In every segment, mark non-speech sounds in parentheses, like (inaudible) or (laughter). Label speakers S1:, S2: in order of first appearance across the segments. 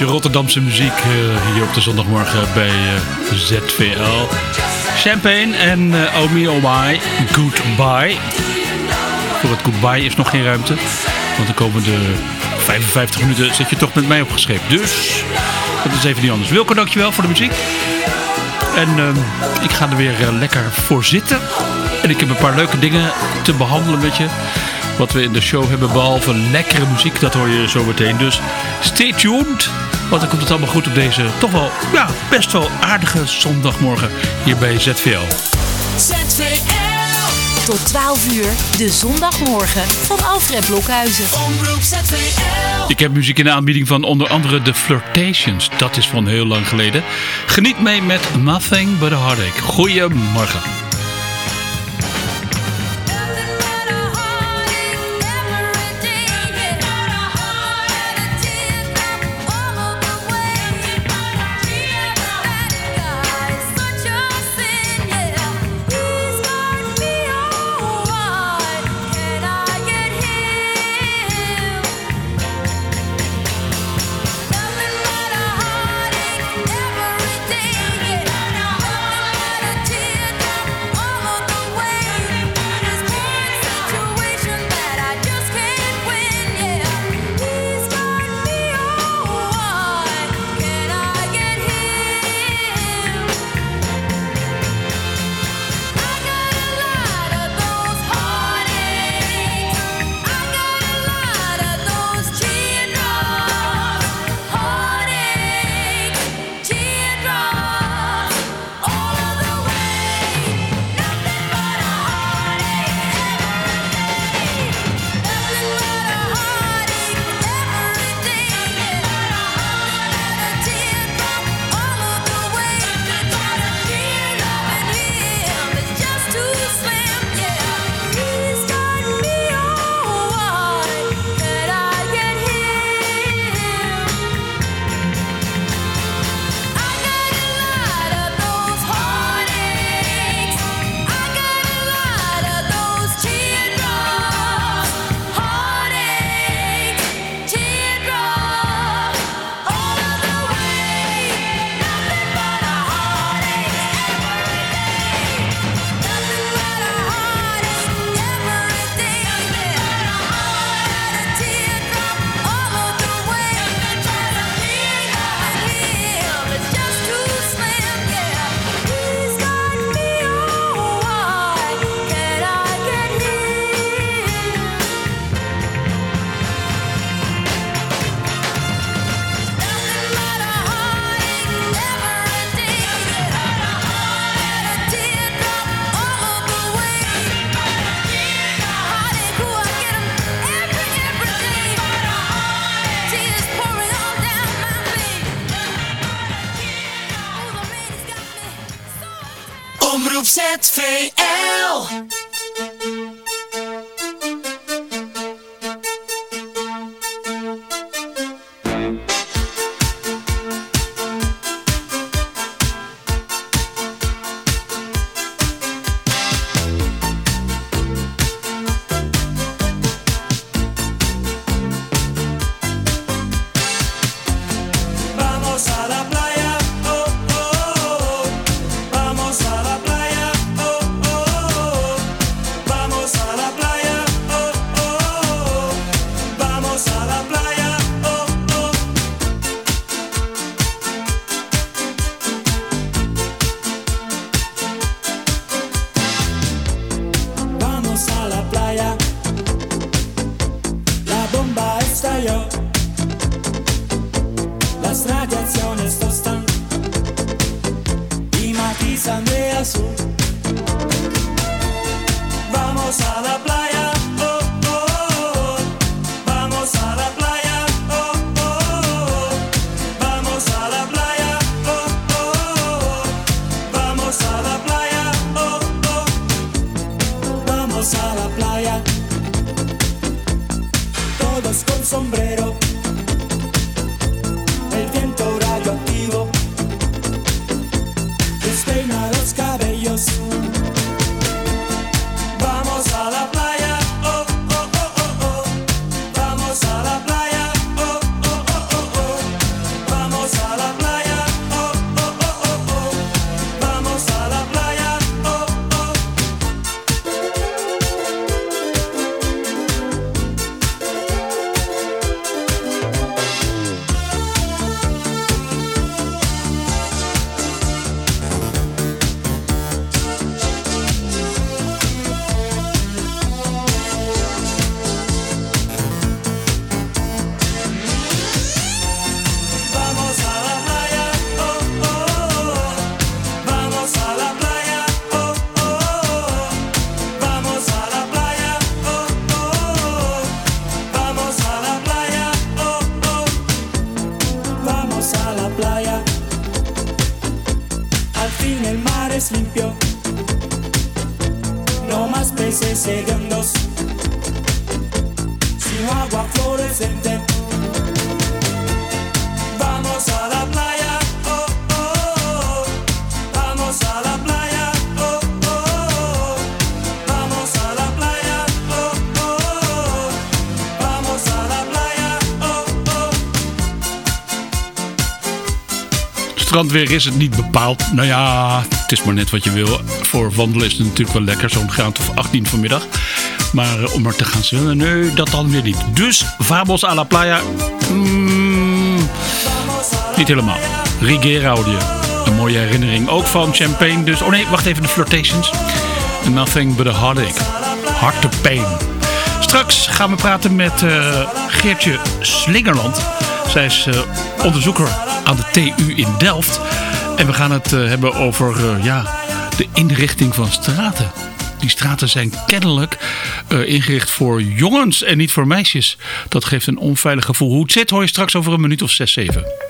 S1: beetje Rotterdamse muziek uh, hier op de zondagmorgen bij uh, ZVL. Champagne en uh, Oh Me Oh My, Goodbye. Voor het Goodbye is nog geen ruimte. Want de komende 55 minuten zit je toch met mij opgeschreven. Dus dat is even niet anders. Wilco, dankjewel voor de muziek. En ik ga er weer lekker voor zitten. En ik heb een paar leuke dingen te behandelen met je wat we in de show hebben. Behalve lekkere muziek, dat hoor je zo meteen. Dus stay tuned. Want dan komt het allemaal goed op deze toch wel, ja, best wel aardige zondagmorgen hier bij ZVL.
S2: ZVL. Tot 12 uur, de zondagmorgen van Alfred Blokhuizen. Omroep ZVL.
S1: Ik heb muziek in de aanbieding van onder andere The Flirtations. Dat is van heel lang geleden. Geniet mee met Nothing But A Heartache. Goedemorgen.
S3: let's strandweer is het niet bepaald. Nou ja, het is maar net wat je wil. Voor wandelen is het natuurlijk wel lekker. Zo'n graad of 18 vanmiddag. Maar eh, om er te gaan zwemmen, nee, dat dan weer niet. Dus Fabels à la playa. Mm, niet helemaal. Hoorde je. Een mooie herinnering. Ook van Champagne. Dus, oh nee, wacht even. De Flirtations. Nothing but a heartache. Pain. Straks gaan we praten met uh, Geertje Slingerland. Zij is uh, onderzoeker aan de TU in Delft. En we gaan het uh, hebben over uh, ja, de inrichting van straten. Die straten zijn kennelijk ingericht voor jongens en niet voor meisjes. Dat geeft een onveilig gevoel. Hoe het zit hoor je straks over een minuut of 6, 7.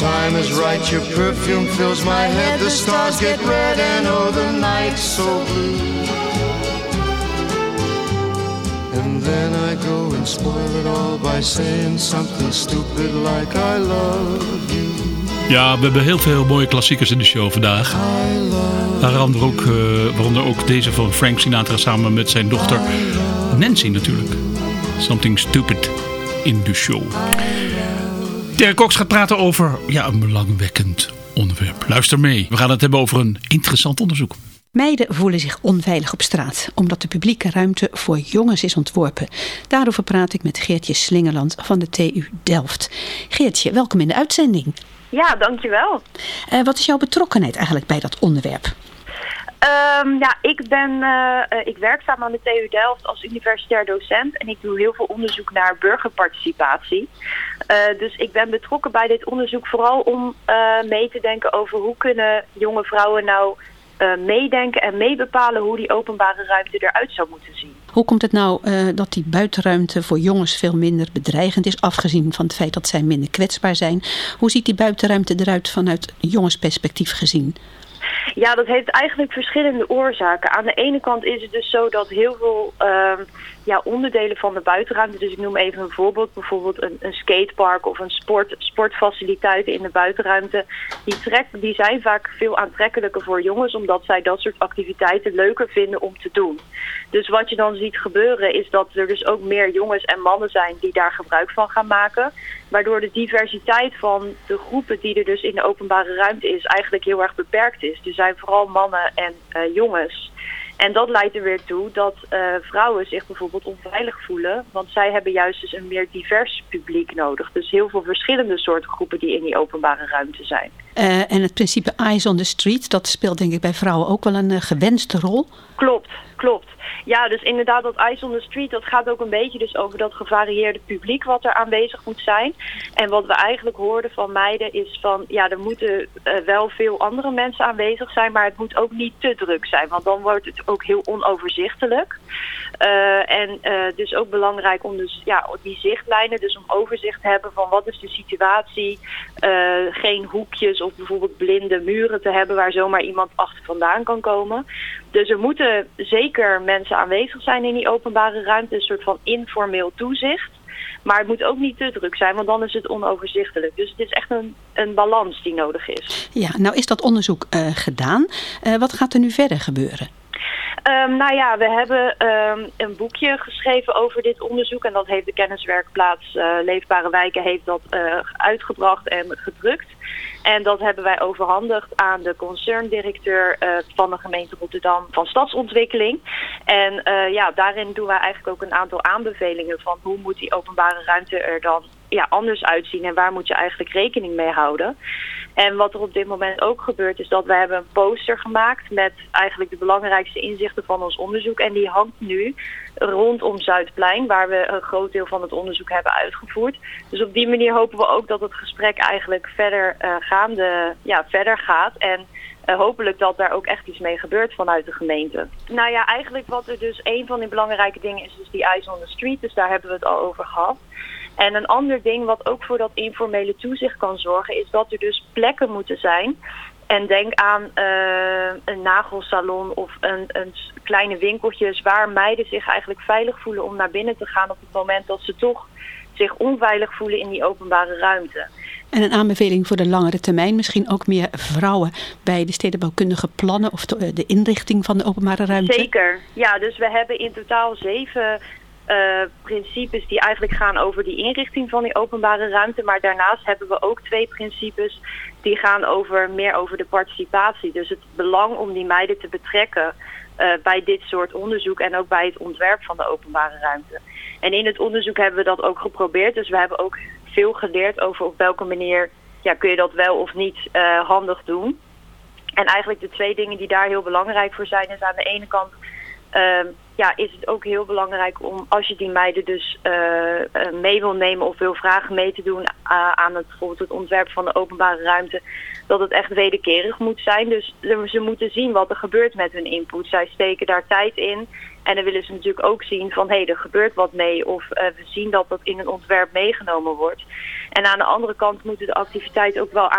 S4: Time is right, your perfume fills my head, the stars get red, and oh, the night's so blue. And then I go and spoil it all by saying something stupid like I love you.
S5: Ja, we hebben heel veel mooie klassiekers in de show vandaag. Waaronder ook, uh, waaronder ook deze van Frank Sinatra samen met zijn dochter Nancy natuurlijk. Something Stupid in de show. Dirk Cox gaat praten over ja, een belangwekkend onderwerp. Luister mee. We gaan het hebben over een interessant onderzoek.
S6: Meiden voelen zich onveilig op straat, omdat de publieke ruimte voor jongens is ontworpen. Daarover praat ik met Geertje Slingerland van de TU Delft. Geertje, welkom in de uitzending.
S7: Ja, dankjewel.
S6: Uh, wat is jouw betrokkenheid eigenlijk bij dat onderwerp?
S7: Um, ja, ik, ben, uh, ik werk samen aan de TU Delft als universitair docent en ik doe heel veel onderzoek naar burgerparticipatie. Uh, dus ik ben betrokken bij dit onderzoek vooral om mee te denken over hoe kunnen jonge vrouwen nou meedenken en meebepalen hoe die openbare ruimte eruit zou moeten zien.
S6: Hoe komt het nou dat die buitenruimte voor jongens veel minder bedreigend is, afgezien van het feit dat zij minder kwetsbaar zijn? Hoe ziet die buitenruimte eruit vanuit jongensperspectief gezien?
S7: Ja, dat heeft eigenlijk verschillende oorzaken. Aan de ene kant is het dus zo dat heel veel uh, ja, onderdelen van de buitenruimte, dus ik noem even een voorbeeld, bijvoorbeeld een, een skatepark of een sport, sportfaciliteiten in de buitenruimte, die, trek, die zijn vaak veel aantrekkelijker voor jongens, omdat zij dat soort activiteiten leuker vinden om te doen. Dus wat je dan ziet gebeuren is dat er dus ook meer jongens en mannen zijn die daar gebruik van gaan maken. Waardoor de diversiteit van de groepen die er dus in de openbare ruimte is eigenlijk heel erg beperkt is. Er zijn vooral mannen en uh, jongens. En dat leidt er weer toe dat uh, vrouwen zich bijvoorbeeld onveilig voelen. Want zij hebben juist dus een meer divers publiek nodig. Dus heel veel verschillende soorten groepen die in die openbare ruimte zijn.
S6: Uh, en het principe eyes on the street, dat speelt denk ik bij vrouwen ook wel een gewenste rol.
S7: Klopt, klopt. Ja, dus inderdaad dat Ice on the Street, dat gaat ook een beetje dus over dat gevarieerde publiek wat er aanwezig moet zijn. En wat we eigenlijk hoorden van meiden is van, ja, er moeten uh, wel veel andere mensen aanwezig zijn, maar het moet ook niet te druk zijn, want dan wordt het ook heel onoverzichtelijk. Uh, en uh, dus ook belangrijk om dus, ja, die zichtlijnen, dus om overzicht te hebben van wat is de situatie, geen hoekjes of bijvoorbeeld blinde muren te hebben waar zomaar iemand achter vandaan kan komen. Dus er moeten zeker mensen aanwezig zijn in die openbare ruimte, een soort van informeel toezicht. Maar het moet ook niet te druk zijn, want dan is het onoverzichtelijk. Dus het is echt een, een balans die nodig is.
S6: Ja, nou is dat onderzoek uh, gedaan. Uh, wat gaat er nu verder gebeuren?
S7: Um, nou ja, we hebben um, een boekje geschreven over dit onderzoek. En dat heeft de kenniswerkplaats uh, Leefbare Wijken heeft dat uh, uitgebracht en gedrukt. En dat hebben wij overhandigd aan de concerndirecteur uh, van de gemeente Rotterdam van Stadsontwikkeling. En ja, daarin doen wij eigenlijk ook een aantal aanbevelingen van hoe moet die openbare ruimte er dan ja, anders uitzien en waar moet je eigenlijk rekening mee houden. En wat er op dit moment ook gebeurt is dat we hebben een poster gemaakt met eigenlijk de belangrijkste inzichten van ons onderzoek. En die hangt nu rondom Zuidplein, waar we een groot deel van het onderzoek hebben uitgevoerd. Dus op die manier hopen we ook dat het gesprek eigenlijk verder, uh, gaande, ja, verder gaat. En uh, hopelijk dat daar ook echt iets mee gebeurt vanuit de gemeente. Nou ja, eigenlijk wat er dus een van die belangrijke dingen is, dus die Eyes on the Street. Dus daar hebben we het al over gehad. En een ander ding wat ook voor dat informele toezicht kan zorgen... is dat er dus plekken moeten zijn... En denk aan uh, een nagelsalon of een, een kleine winkeltjes... waar meiden zich eigenlijk veilig voelen om naar binnen te gaan... op het moment dat ze toch zich onveilig voelen in die openbare ruimte.
S6: En een aanbeveling voor de langere termijn, misschien ook meer vrouwen bij de stedenbouwkundige plannen of de, de inrichting van de openbare ruimte?
S7: Zeker, ja, dus we hebben in totaal zeven uh, principes die eigenlijk gaan over die inrichting van die openbare ruimte. Maar daarnaast hebben we ook twee principes die gaan over, meer over de participatie. Dus het belang om die meiden te betrekken uh, bij dit soort onderzoek en ook bij het ontwerp van de openbare ruimte. En in het onderzoek hebben we dat ook geprobeerd. Dus we hebben ook veel geleerd over op welke manier ja, kun je dat wel of niet uh, handig doen. En eigenlijk de twee dingen die daar heel belangrijk voor zijn is aan de ene kant uh, ja, is het ook heel belangrijk om als je die meiden dus uh, mee wil nemen of wil vragen mee te doen uh, aan het, bijvoorbeeld het ontwerp van de openbare ruimte, dat het echt wederkerig moet zijn. Dus ze moeten zien wat er gebeurt met hun input. Zij steken daar tijd in en dan willen ze natuurlijk ook zien van hé, hey, er gebeurt wat mee of we zien dat dat in een ontwerp meegenomen wordt. En aan de andere kant moeten de activiteiten ook wel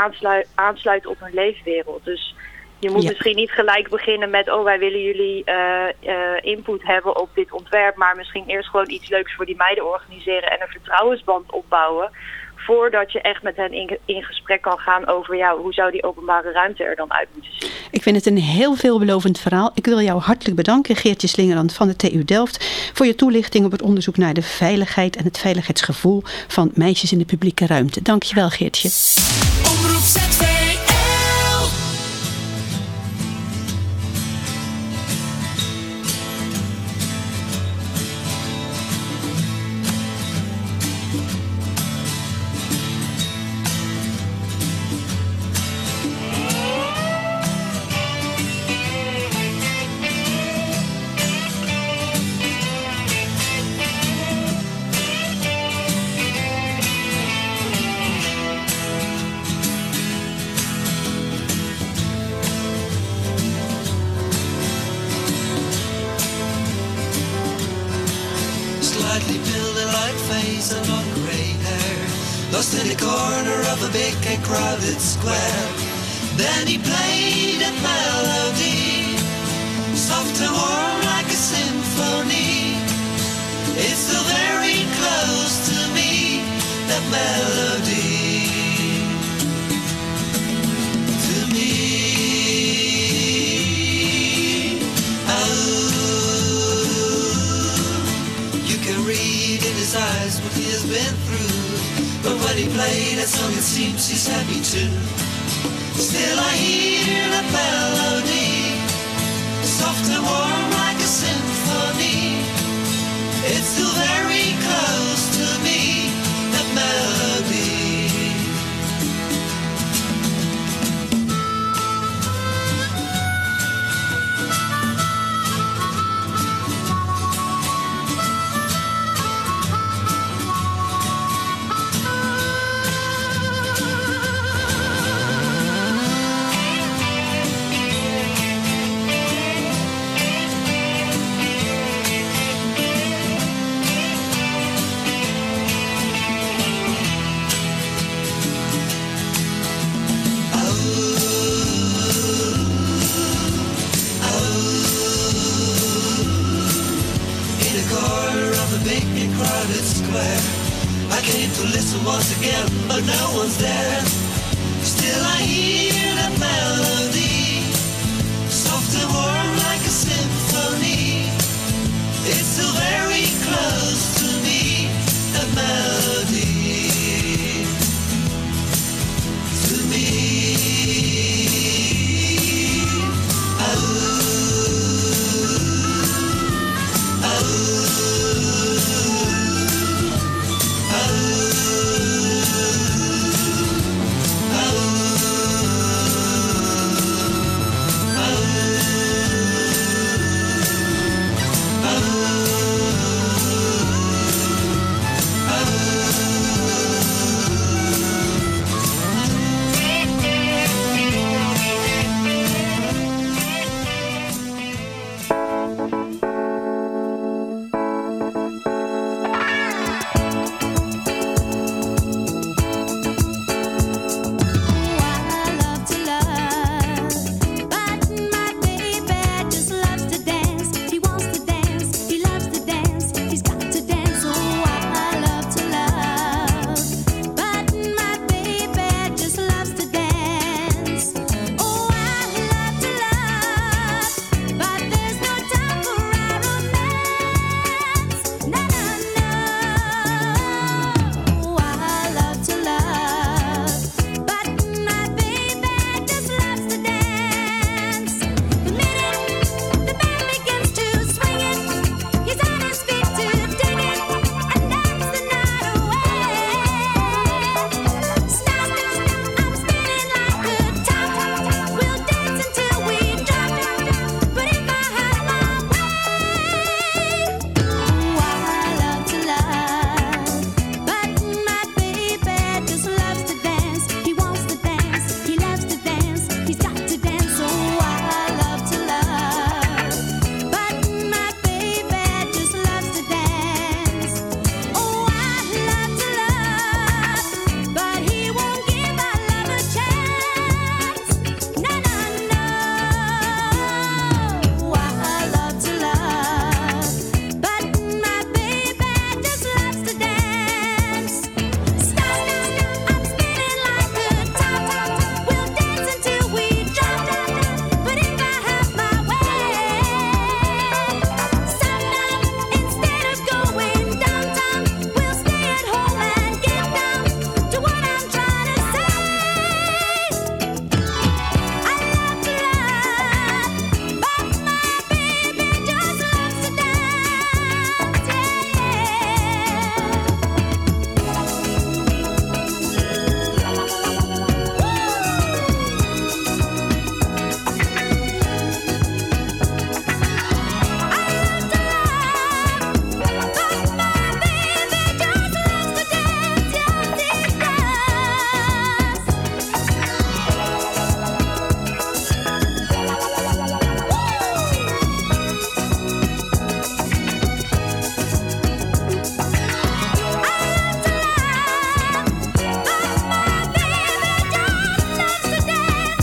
S7: aansluiten op hun leefwereld. Dus je moet misschien niet gelijk beginnen met, oh wij willen jullie uh, uh, input hebben op dit ontwerp, maar misschien eerst gewoon iets leuks voor die meiden organiseren en een vertrouwensband opbouwen. Voordat je echt met hen in, in gesprek kan gaan over ja, hoe zou die openbare ruimte er dan uit moeten zien.
S6: Ik vind het een heel veelbelovend verhaal. Ik wil jou hartelijk bedanken, Geertje Slingerland van de TU Delft, voor je toelichting op het onderzoek naar de veiligheid en het veiligheidsgevoel van meisjes in de publieke ruimte. Dankjewel, Geertje.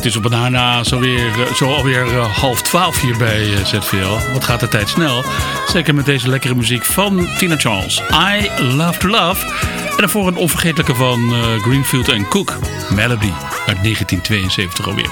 S8: is op daarna zo, weer, eh, zo alweer eh, half twaalf hier bij eh, ZVL. Wat gaat de tijd snel. Zeker met deze lekkere muziek van Tina Charles. I Love To Love. En daarvoor een onvergetelijke van Greenfield Cook. Melody uit 1972 alweer.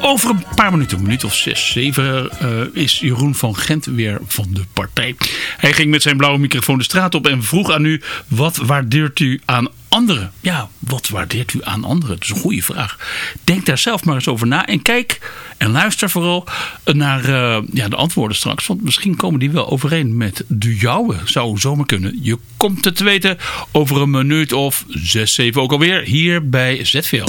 S8: Over een paar minuten, een minuut of zes, zeven, uh, is Jeroen van Gent weer van de partij. Hij ging met zijn blauwe microfoon de straat op en vroeg aan u, wat waardeert u aan anderen. Ja, wat waardeert u aan anderen? Dat is een goede vraag. Denk daar zelf maar eens over na en kijk en luister vooral naar eh, ja, de antwoorden straks. Want misschien komen die wel overeen met de jouwe. Zou zomaar kunnen. Je komt het te weten over een minuut of zes, zeven ook alweer hier bij ZVL.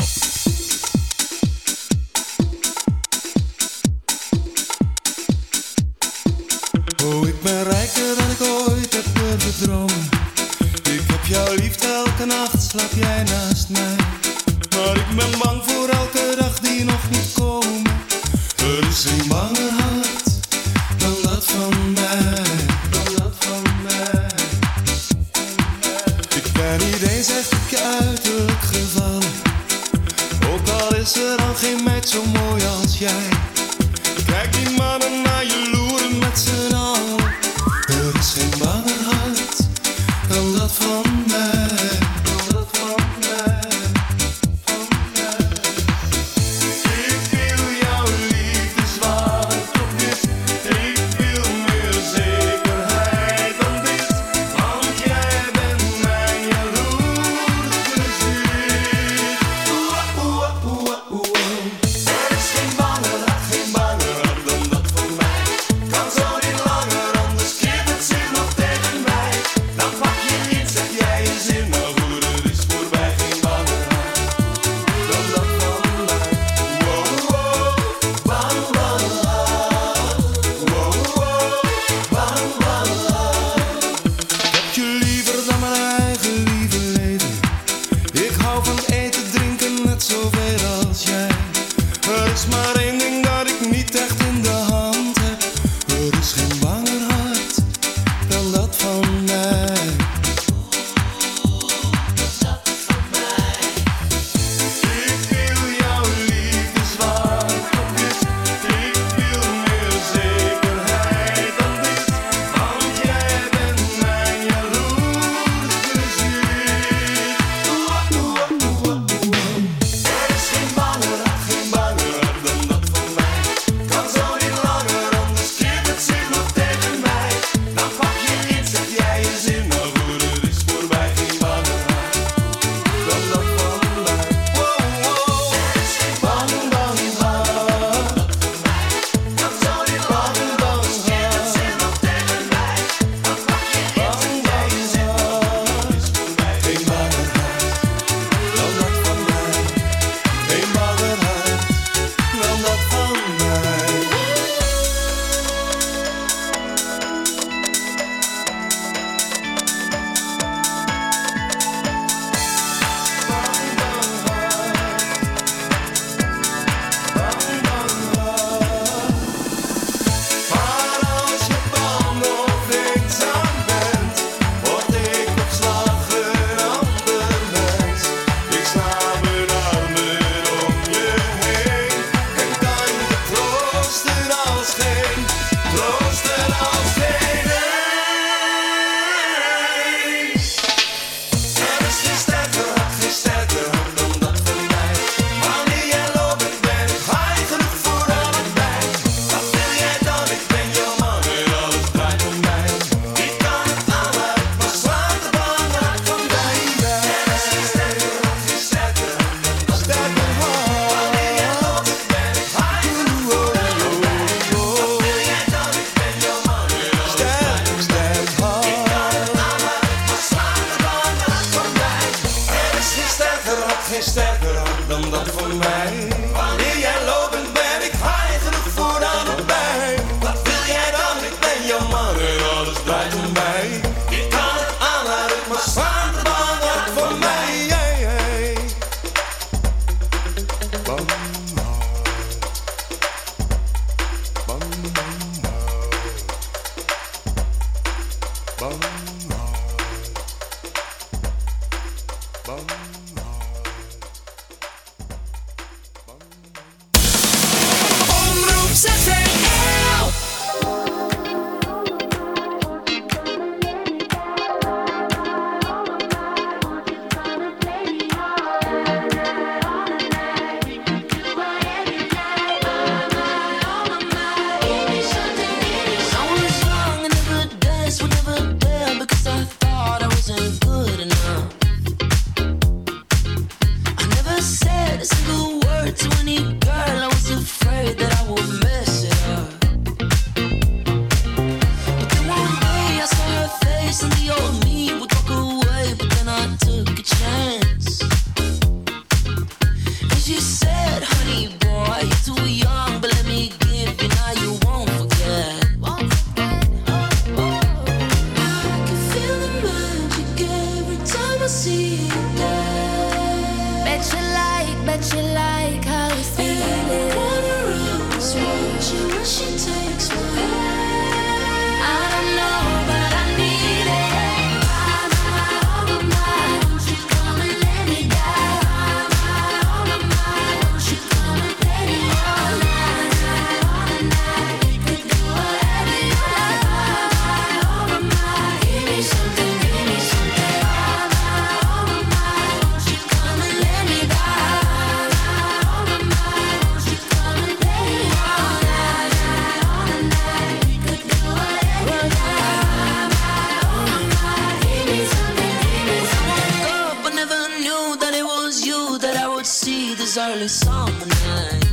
S9: Early summer night.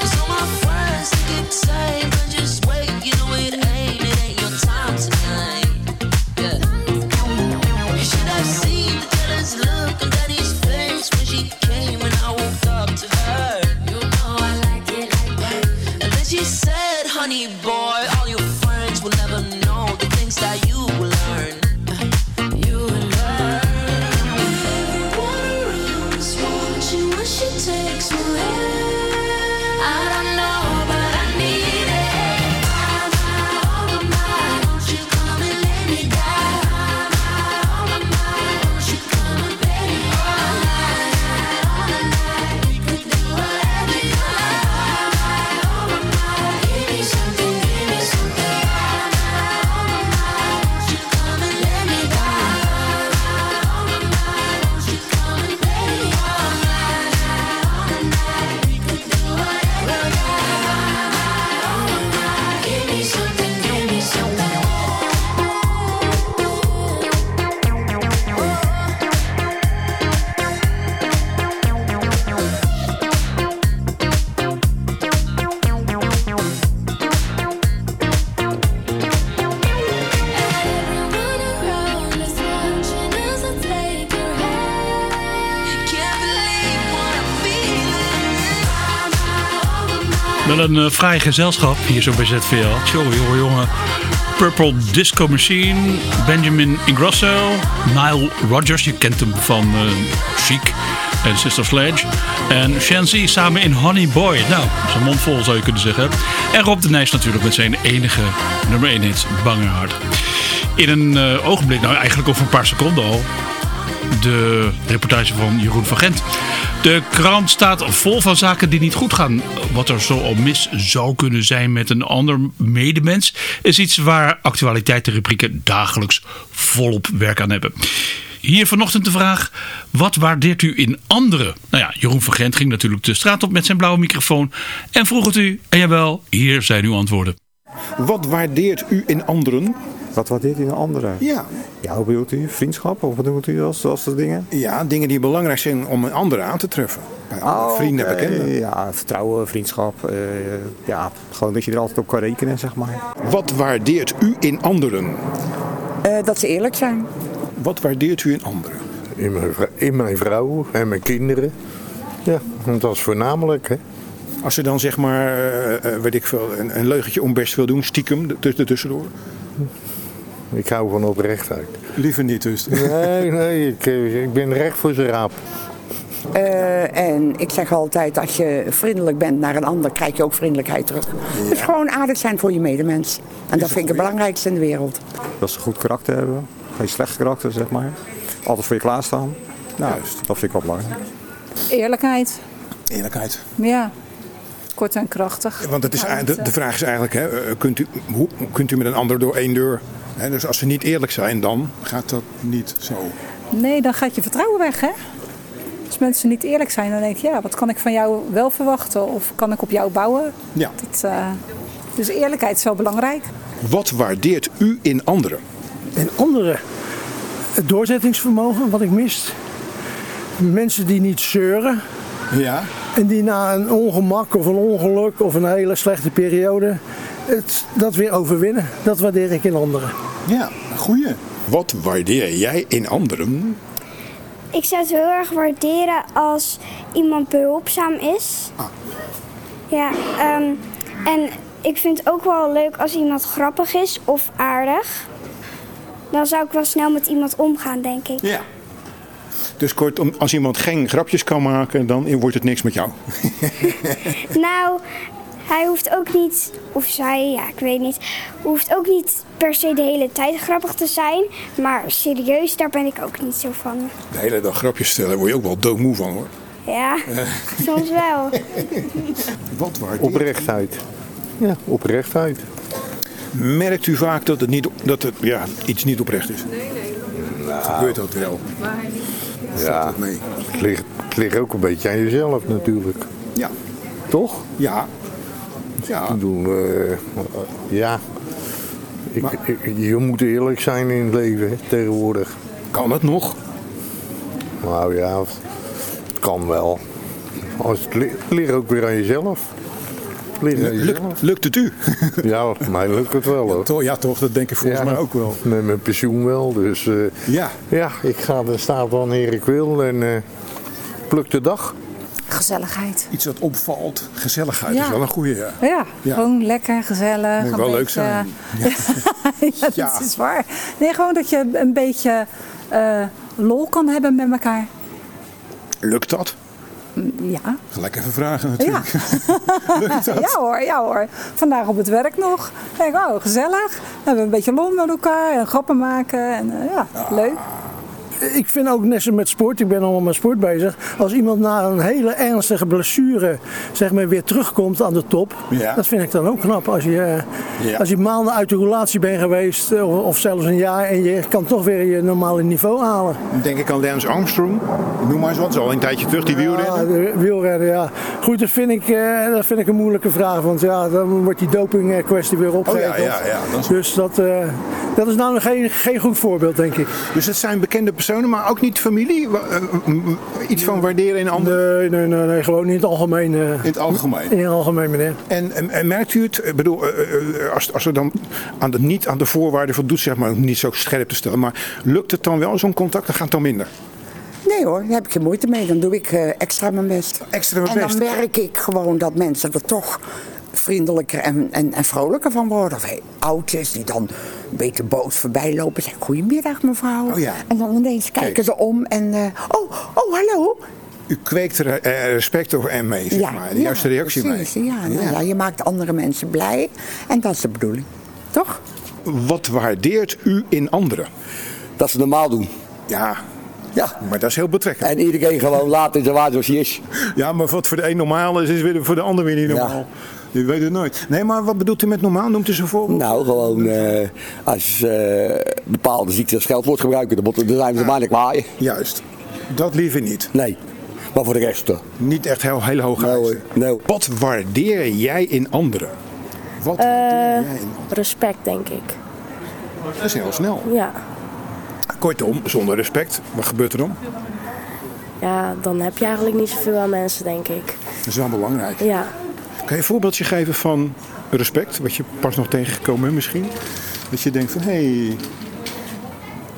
S9: Cause all my friends think it's safe,
S5: een uh, fraai gezelschap hier zo bij ZVL. Tjonge, jonge, jongen. Purple Disco Machine, Benjamin Ingrosso, Nile Rodgers, je kent hem van uh, Chic en Sister Sledge. En Shansi samen in Honey Boy. Nou, zijn mond vol zou je kunnen zeggen. En Rob de Nijs natuurlijk met zijn enige nummer 1 hit, Bange Hart. In een uh, ogenblik, nou eigenlijk over een paar seconden al, de reportage van Jeroen van Gent. De krant staat vol van zaken die niet goed gaan. Wat er zo al mis zou kunnen zijn met een ander medemens... is iets waar actualiteitenrubrieken dagelijks volop werk aan hebben. Hier vanochtend de vraag, wat waardeert u in anderen? Nou ja, Jeroen van Gent ging natuurlijk de straat op met zijn blauwe microfoon... en vroeg het u, en jawel, hier zijn uw antwoorden.
S10: Wat waardeert u in anderen?
S11: Wat waardeert u in anderen?
S10: Ja.
S11: Ja, hoe bedoelt u? Vriendschap? Of wat bedoelt u als, als dat dingen?
S10: Ja, dingen die belangrijk zijn om een ander aan te treffen. Bij oh, vrienden bekenden.
S11: Ja, vertrouwen, vriendschap. eh, ja, gewoon dat je er altijd op kan rekenen, zeg maar.
S10: Wat waardeert u in anderen?
S12: Eh, dat ze eerlijk zijn.
S10: Wat waardeert u in anderen?
S13: In mijn, in mijn vrouw en mijn kinderen. Ja, want dat is voornamelijk. Hè.
S10: Als ze dan zeg maar, eh, eh, weet ik veel, een, een leugentje onbest wil doen, stiekem tussendoor.
S13: Ik hou van oprechtheid.
S10: Liever niet dus.
S13: Nee, nee, ik, eh, ik ben recht voor zijn raap.
S12: Eh, en ik zeg altijd, als je vriendelijk bent naar een ander, krijg je ook vriendelijkheid terug. Dus gewoon aardig zijn voor je medemens. En dat vind ik het belangrijkste in de wereld.
S11: Dat ze goed karakter hebben. Geen slecht karakter, zeg maar. Altijd voor je klaarstaan. Nou, dat vind ik wel belangrijk.
S14: Eerlijkheid.
S10: Eerlijkheid.
S14: Ja. Kort en krachtig.
S10: Want het is, de, de vraag is eigenlijk, hè, eh, kunt, u, hoe, kunt u met een ander door één deur? Hè, dus als ze niet eerlijk zijn, dan gaat dat niet zo.
S14: Nee, dan gaat je vertrouwen weg, hè? Als mensen niet eerlijk zijn, dan denk je, ja, wat kan ik van jou wel verwachten? Of kan ik op jou bouwen?
S10: Ja.
S14: Dat, eh, dus eerlijkheid is wel belangrijk.
S10: Wat waardeert u in anderen?
S15: En anderen, het doorzettingsvermogen wat ik mist. Mensen die niet zeuren.
S10: Ja.
S15: En die na een ongemak of een ongeluk of een hele slechte periode het, dat weer overwinnen. Dat waardeer ik in anderen.
S10: Ja, goeie. Wat waardeer jij in anderen?
S16: Ik zou het heel erg waarderen als iemand behulpzaam is. Ja, ehm, en ik vind het ook wel leuk als iemand grappig is of aardig. Dan zou ik wel snel met iemand omgaan, denk ik.
S10: Ja. Dus kortom, als iemand geen grapjes kan maken, dan wordt het niks met jou. (laughs)
S16: Nou, hij hoeft ook niet, of zij, ja, ik weet niet, hoeft ook niet per se de hele tijd grappig te zijn. Maar serieus, daar ben ik ook niet zo van.
S10: De hele dag grapjes stellen, daar word je ook wel doodmoe van hoor.
S16: Ja, (laughs) soms wel.
S10: Wat waardeert
S13: Oprechtheid. Ja, oprechtheid.
S10: Merkt u vaak dat, het niet, dat het, ja, iets niet oprecht is?
S13: Nou,
S10: Gebeurt dat wel?
S13: Ja,
S10: mee?
S13: Het, ligt, het ligt ook een beetje aan jezelf natuurlijk.
S10: Ja.
S13: Toch?
S10: Ja. Ja.
S13: Ik bedoel, eh, ja. Ik, ik- je moet eerlijk zijn in het leven hè, tegenwoordig.
S10: Kan het nog?
S13: Nou ja, kan wel. Als het li- ligt ook weer aan jezelf.
S10: Lukt, het u? (laughs)
S13: Ja, mij lukt het wel hoor.
S10: Toch, ja, toch, dat denk ik volgens
S13: Ja.
S10: mij ook wel.
S13: Met mijn pensioen wel, dus eh,
S10: Ja.
S13: ja, ik ga de staat wanneer ik wil en eh, pluk de dag.
S14: Gezelligheid.
S10: Iets wat opvalt, gezelligheid
S14: Ja.
S10: is wel een goede. Ja.
S14: Ja,
S10: Ja.
S14: gewoon lekker, gezellig.
S10: Moet wel leuk zijn. (laughs)
S14: ja, dat is waar. Nee, gewoon dat je een beetje eh, lol kan hebben met elkaar.
S10: Lukt dat?
S14: Ja.
S10: Gelijk even vragen
S14: Ja. (laughs)
S10: natuurlijk. Dat?
S14: ja hoor, ja hoor. Vandaag op het werk nog. Denk, oh, gezellig. We hebben een beetje lol met elkaar en grappen maken. En, eh, ja, leuk.
S15: Ik vind ook net zo met sport, ik ben allemaal met sport bezig. Als iemand na een hele ernstige blessure zeg maar, weer terugkomt aan de top.
S10: Ja.
S15: Dat vind ik dan ook knap. Als je, eh,
S10: Ja.
S15: als je maanden uit de relatie bent geweest, eh, of, of zelfs een jaar, en je kan toch weer je normale niveau halen.
S10: Denk ik aan Lance Armstrong. Noem maar eens wat, al een tijdje terug, die wielrenner.
S15: Ja, de wielrennen, ja. Goed, dat vind, ik, eh, dat vind ik een moeilijke vraag. Want ja, dan wordt die doping kwestie weer opgegeven.
S10: Oh ja, ja, dat is-
S15: Dus dat, dat is nou geen, geen goed voorbeeld, denk ik.
S10: Dus het zijn bekende personen, maar ook niet familie? Eh, m- Iets van waarderen in anderen?
S15: Nee, nee, nee, nee, gewoon in het algemeen. eh,
S10: In het algemeen?
S15: in het algemeen, meneer.
S10: En, en, en merkt u het, ik bedoel, eh, eh, als, als er dan aan de, niet aan de voorwaarden voldoet, zeg maar, om niet zo scherp te stellen, maar lukt het dan wel, zo'n contact, dan gaat het dan minder?
S12: Nee hoor, daar heb ik geen moeite mee. Dan doe ik eh, extra mijn best.
S10: Extra mijn
S12: en dan
S10: best.
S12: merk ik gewoon dat mensen er toch vriendelijker en, en, en vrolijker van worden. Of hey, oudjes die dan een beetje boos voorbij lopen. Zeggen, goedemiddag mevrouw.
S10: Oh ja.
S12: En dan ineens kijken
S10: Kijk.
S12: ze om en... eh, oh, oh, hallo.
S10: U kweekt er eh, respect over en mee, zeg maar. De juiste reactie
S12: precies,
S10: mee.
S12: Ja, nou ja, je maakt andere mensen blij. En dat is de bedoeling. Toch?
S10: Wat waardeert u in anderen?
S17: Dat ze normaal doen.
S10: Ja,
S17: Ja.
S10: maar dat is heel betrekkelijk.
S17: En iedereen gewoon laat in zijn waarde zoals hij is.
S10: Ja, maar wat voor de een normaal is, is weer voor de ander weer niet normaal. Je weet het nooit. Nee, maar wat bedoelt u met normaal? Noemt u ze voorbeeld?
S17: Nou, gewoon eh, als eh, bepaalde ziektes als scheldwoord gebruiken, dan, zijn ze maar kwaaien.
S10: Juist. Dat liever niet.
S17: Nee, maar voor de rest. eh,
S10: Niet echt heel, heel hoog
S17: eh,
S10: Wat waardeer jij in anderen? Wat waardeer jij in anderen?
S18: Respect, denk ik.
S10: Dat is heel snel.
S18: Ja.
S10: Kortom, zonder respect, wat gebeurt er dan?
S18: ja, dan heb je eigenlijk niet zoveel aan mensen, denk ik.
S10: Dat is wel belangrijk.
S18: Ja.
S10: Kan je een voorbeeldje geven van respect, wat je pas nog tegengekomen bent misschien? Dat je denkt van, hé, hey,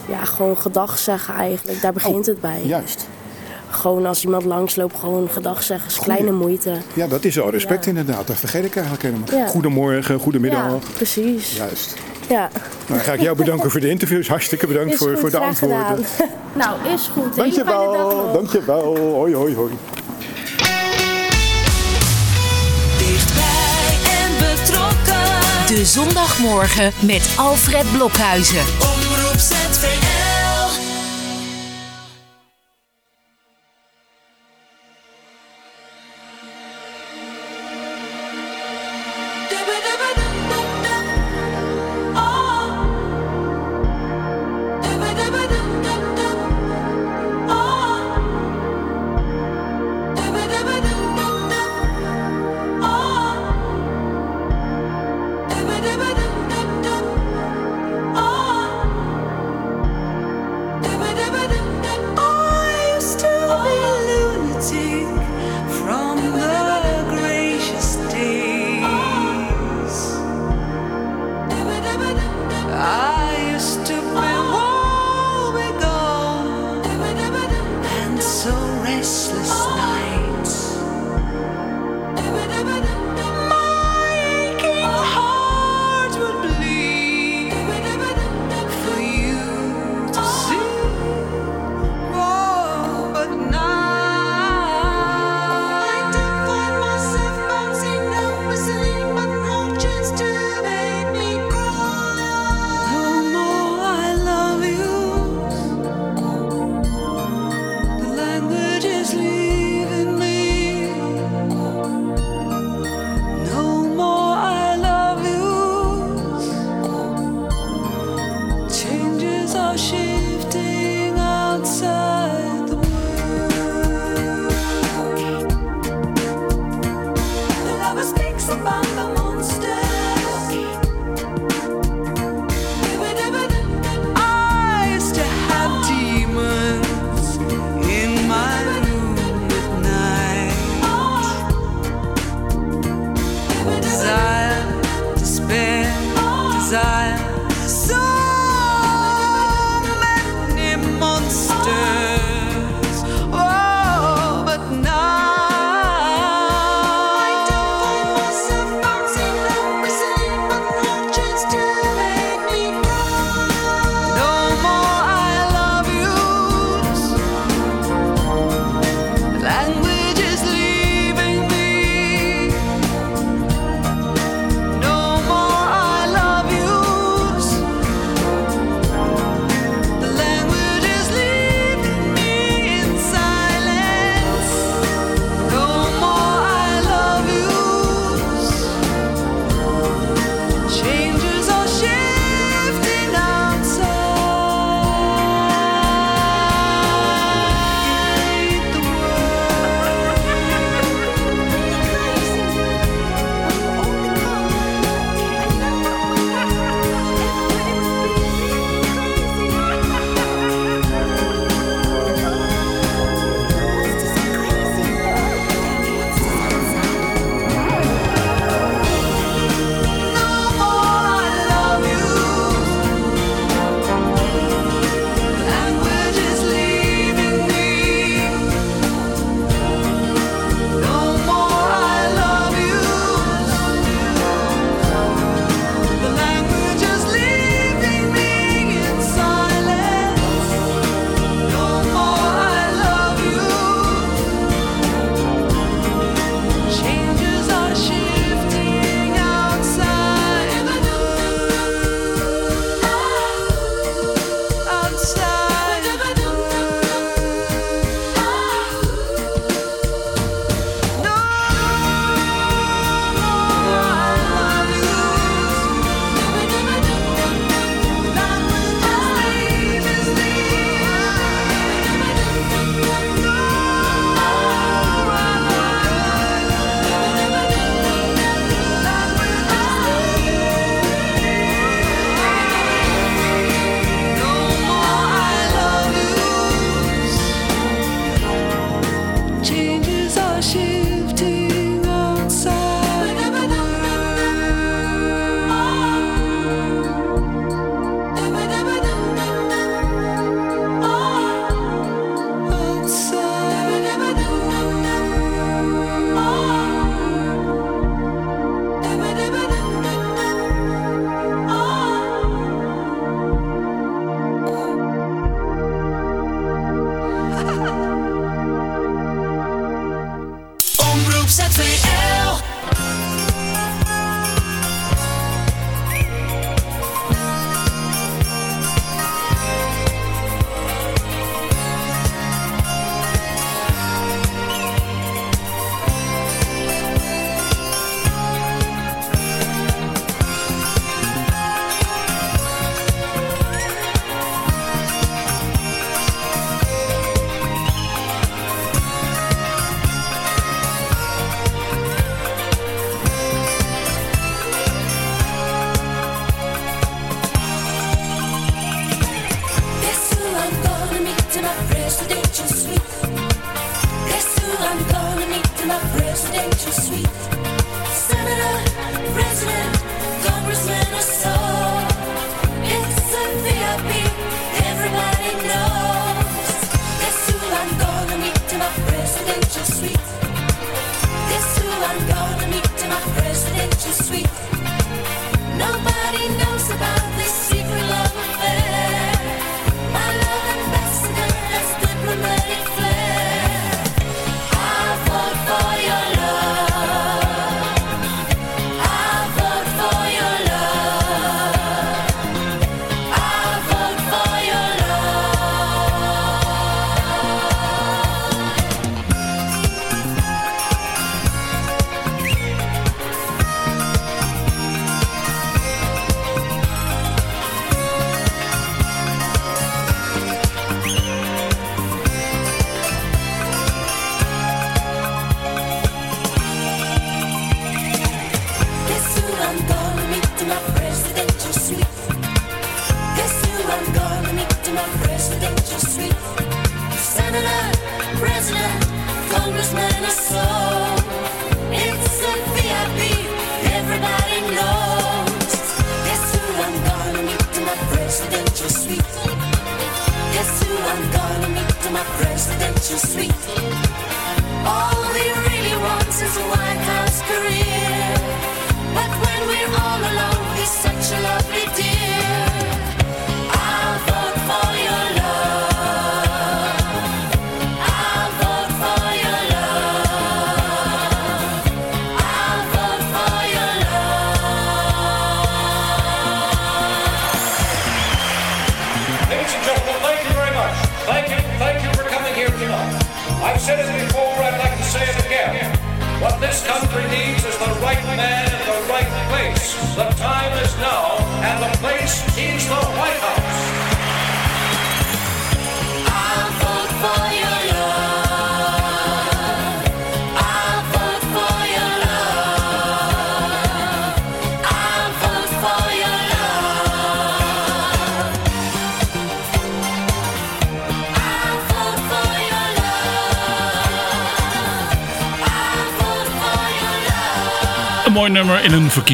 S18: Ja, gewoon gedag zeggen eigenlijk. Daar begint het bij.
S10: juist.
S18: Gewoon als iemand langsloopt, gewoon gedag zeggen. is kleine moeite.
S10: Ja, dat is al respect
S18: Ja.
S10: inderdaad. Dat vergeet ik eigenlijk helemaal.
S18: Ja.
S10: Goedemorgen, goedemiddag.
S18: Ja, precies.
S10: Juist.
S18: Ja.
S10: Nou, dan ga ik jou bedanken voor de interviews. Hartstikke bedankt
S18: Is
S10: voor,
S18: goed,
S10: voor de antwoorden.
S18: gedaan. (laughs) nou, is goed.
S10: Dankjewel, dankjewel. Hoi, hoi, hoi.
S2: De zondagmorgen met Alfred Blokhuizen.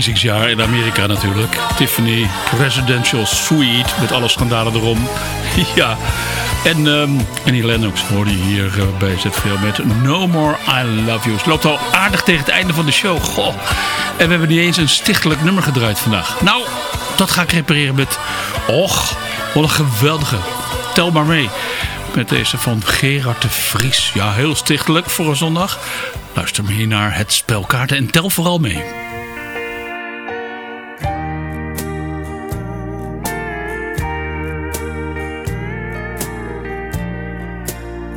S5: Verkiezingsjaar in Amerika natuurlijk. Tiffany Presidential Suite met alle schandalen erom. (laughs) ja. En ehm Annie Lennox hoorde hier eh, bij ZVL met No More I Love You. Het loopt al aardig tegen het einde van de show. Goh. En we hebben niet eens een stichtelijk nummer gedraaid vandaag. Nou, dat ga ik repareren met... Och, wat een geweldige. Tel maar mee. Met deze van Gerard de Vries. Ja, heel stichtelijk voor een zondag. Luister mee naar het spelkaarten en tel vooral mee.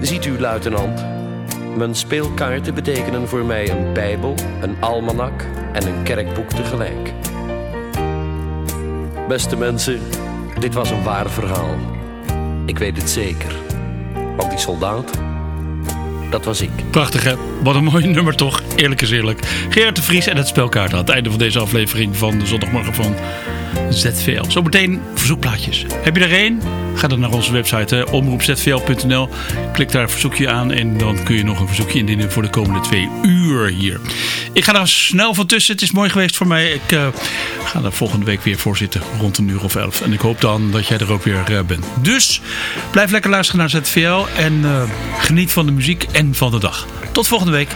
S19: Ziet u, luitenant, mijn speelkaarten betekenen voor mij een Bijbel, een almanak en een kerkboek tegelijk. Beste mensen, dit was een waar verhaal. Ik weet het zeker. Want die soldaat, dat was ik.
S5: Prachtig hè? Wat een mooi (laughs) nummer toch? Eerlijk is eerlijk. Gerard de Vries en het spelkaart aan het einde van deze aflevering van de zondagmorgen van ZVL. Zometeen verzoekplaatjes. Heb je er één? Ga dan naar onze website omroepzvl.nl. Klik daar een verzoekje aan en dan kun je nog een verzoekje indienen voor de komende twee uur hier. Ik ga daar snel van tussen. Het is mooi geweest voor mij. Ik eh, ga er volgende week weer voor zitten rond een uur of elf. En ik hoop dan dat jij er ook weer eh, bent. Dus blijf lekker luisteren naar ZVL en eh, geniet van de muziek en van de dag. Tot volgende week.